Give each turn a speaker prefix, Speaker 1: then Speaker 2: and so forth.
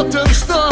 Speaker 1: problem